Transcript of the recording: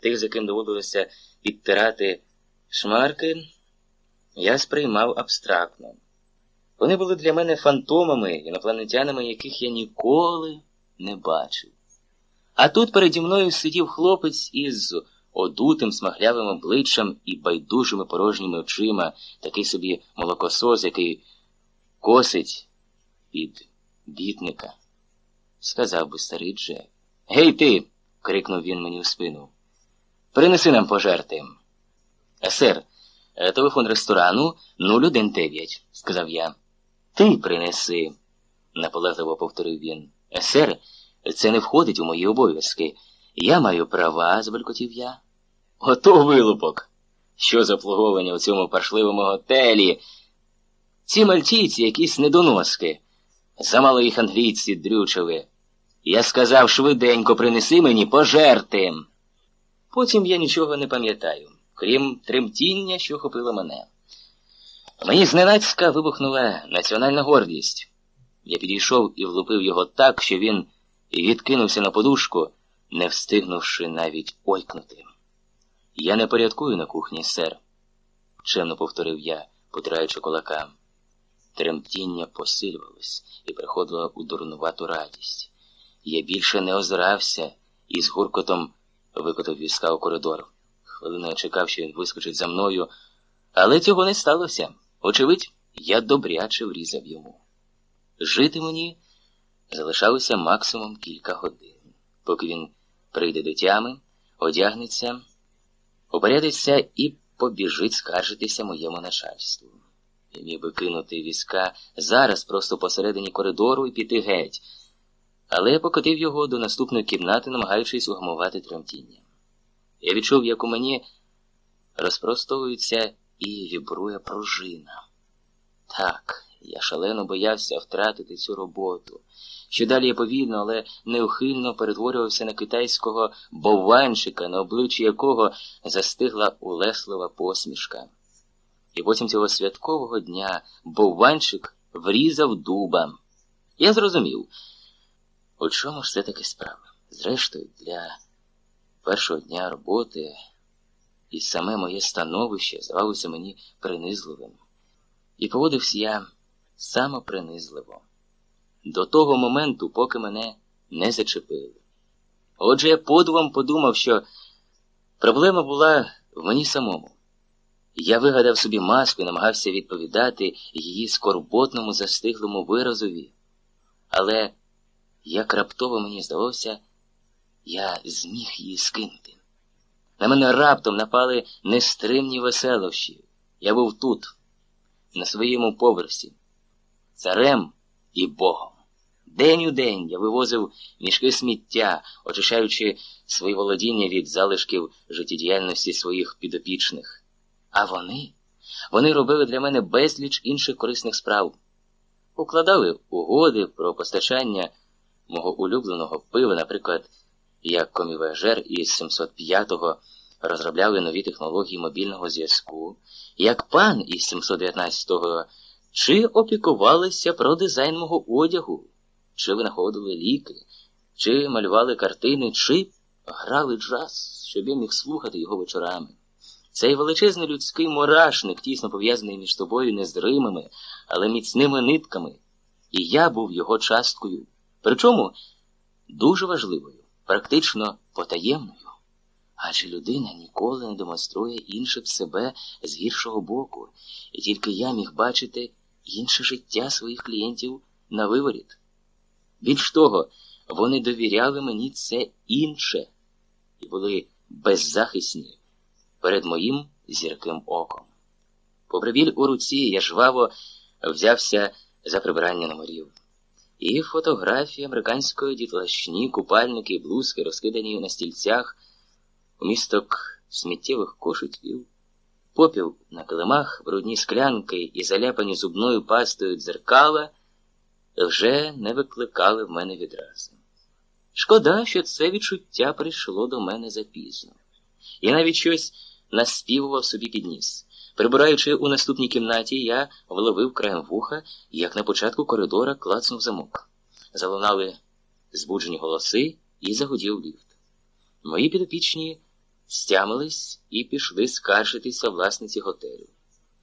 Тих, за ким доводилося підтирати шмарки, я сприймав абстрактно. Вони були для мене фантомами, інопланетянами, яких я ніколи не бачив. А тут переді мною сидів хлопець із одутим смаглявим обличчям і байдужими порожніми очима, такий собі молокосос, який косить під бітника. Сказав би старий Джек. Гей, ти. крикнув він мені в спину. Принеси нам пожерти. Сер, телефон ресторану 019, сказав я. Ти принеси, наполегливо повторив він. Сер, це не входить у мої обов'язки. Я маю права, збелькотів я. Ото вилупок. Що за обслуговування у цьому паршливому готелі? Ці мальтійці якісь недоноски. Замало їх англійці дрючили. Я сказав швиденько принеси мені пожерти. Потім я нічого не пам'ятаю, крім тремтіння, що хопило мене. Мені зненацька вибухнула національна гордість. Я підійшов і влупив його так, що він відкинувся на подушку, не встигнувши навіть ойкнути. Я не порядкую на кухні, сер, чемно повторив я, потираючи кулака. Тремтіння посилювалось і приходило у дурнувату радість. Я більше не озирався і з гуркотом викотав візка у коридор. Хвилину я чекав, що він вискочить за мною, але цього не сталося. Очевидь, я добряче врізав йому. Жити мені залишалося максимум кілька годин, поки він прийде до тями, одягнеться, опорядиться і побіжить скаржитися моєму начальству. Я міг би кинути візка зараз просто посередині коридору і піти геть, але я покотив його до наступної кімнати, намагаючись угамувати тремтіння. Я відчув, як у мені розпростовується і вібрує пружина. Так, я шалено боявся втратити цю роботу. Що далі я повільно, але неухильно перетворювався на китайського бованчика, на обличчі якого застигла улеслива посмішка. І потім цього святкового дня бованчик врізав дуба. Я зрозумів, у чому ж це таки справа. Зрештою, для першого дня роботи і саме моє становище здавалося мені принизливим. І поводився я самопринизливо. До того моменту, поки мене не зачепили. Отже, я подумом подумав, що проблема була в мені самому. Я вигадав собі маску і намагався відповідати її скорботному застиглому виразові, але як раптово мені здалося, я зміг її скинути. На мене раптом напали нестримні веселощі. Я був тут, на своєму поверсі, царем і Богом. День у день я вивозив мішки сміття, очищаючи свої володіння від залишків життєдіяльності своїх підопічних. А вони, вони робили для мене безліч інших корисних справ, укладали угоди про постачання мого улюбленого пива, наприклад, як комівежер із 705-го розробляли нові технології мобільного зв'язку, як пан із 719-го, чи опікувалися про дизайн мого одягу, чи винаходили ліки, чи малювали картини, чи грали джаз, щоб я міг слухати його вечорами. Цей величезний людський мурашник, тісно пов'язаний між тобою незримими, але міцними нитками, і я був його часткою. Причому дуже важливою, практично потаємною. Адже людина ніколи не демонструє іншим себе з гіршого боку, і тільки я міг бачити інше життя своїх клієнтів на виворіт. Більш того, вони довіряли мені це інше і були беззахисні перед моїм зірким оком. Попри у руці, я жваво взявся за прибирання номерів. І фотографії американської дітлашні, купальники, блузки, розкидані на стільцях, умісток сміттєвих кошиків, попіл на килимах, брудні склянки і заляпані зубною пастою дзеркала вже не викликали в мене відразу. Шкода, що це відчуття прийшло до мене запізно. Я навіть щось наспівував собі під ніс. Прибираючи у наступній кімнаті, я вловив краєм вуха, як на початку коридора клацнув замок. Залунали збуджені голоси і загудів ліфт. Мої підопічні стямились і пішли скаржитися власниці готелю.